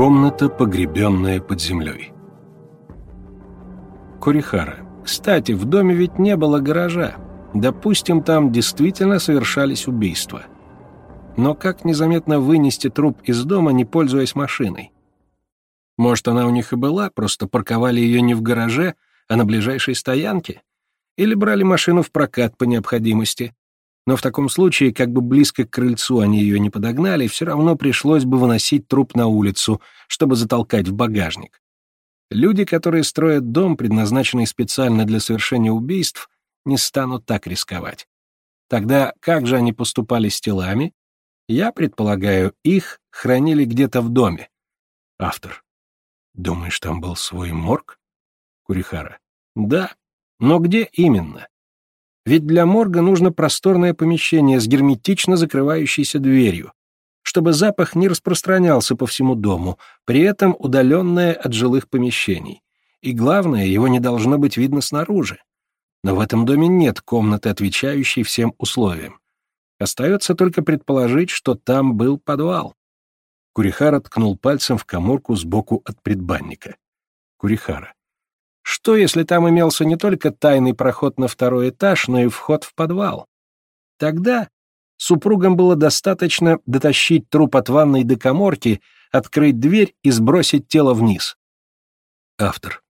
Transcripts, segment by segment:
Комната, погребенная под землей. Курихара. Кстати, в доме ведь не было гаража. Допустим, там действительно совершались убийства. Но как незаметно вынести труп из дома, не пользуясь машиной? Может, она у них и была, просто парковали ее не в гараже, а на ближайшей стоянке? Или брали машину в прокат по необходимости? Но в таком случае, как бы близко к крыльцу они ее не подогнали, все равно пришлось бы выносить труп на улицу, чтобы затолкать в багажник. Люди, которые строят дом, предназначенный специально для совершения убийств, не станут так рисковать. Тогда как же они поступали с телами? Я предполагаю, их хранили где-то в доме. Автор. Думаешь, там был свой морг? Курихара. Да. Но где именно? Ведь для морга нужно просторное помещение с герметично закрывающейся дверью, чтобы запах не распространялся по всему дому, при этом удаленное от жилых помещений. И главное, его не должно быть видно снаружи. Но в этом доме нет комнаты, отвечающей всем условиям. Остается только предположить, что там был подвал. Курихара ткнул пальцем в коморку сбоку от предбанника. Курихара. Что, если там имелся не только тайный проход на второй этаж, но и вход в подвал? Тогда Супругам было достаточно дотащить труп от ванной до коморки, открыть дверь и сбросить тело вниз. Автор.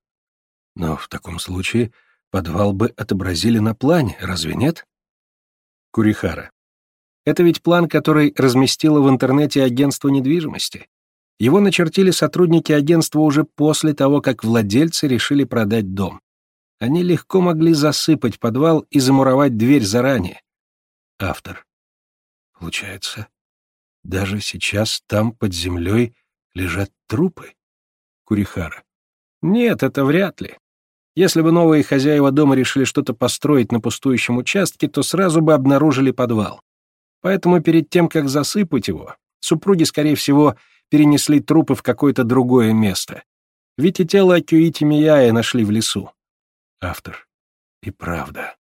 Но в таком случае подвал бы отобразили на плане, разве нет? Курихара. Это ведь план, который разместило в интернете агентство недвижимости. Его начертили сотрудники агентства уже после того, как владельцы решили продать дом. Они легко могли засыпать подвал и замуровать дверь заранее. Автор. Получается, даже сейчас там под землей лежат трупы? Курихара. Нет, это вряд ли. Если бы новые хозяева дома решили что-то построить на пустующем участке, то сразу бы обнаружили подвал. Поэтому перед тем, как засыпать его, супруги, скорее всего, перенесли трупы в какое-то другое место. Ведь и тело Акюити Мияя нашли в лесу. Автор. И правда.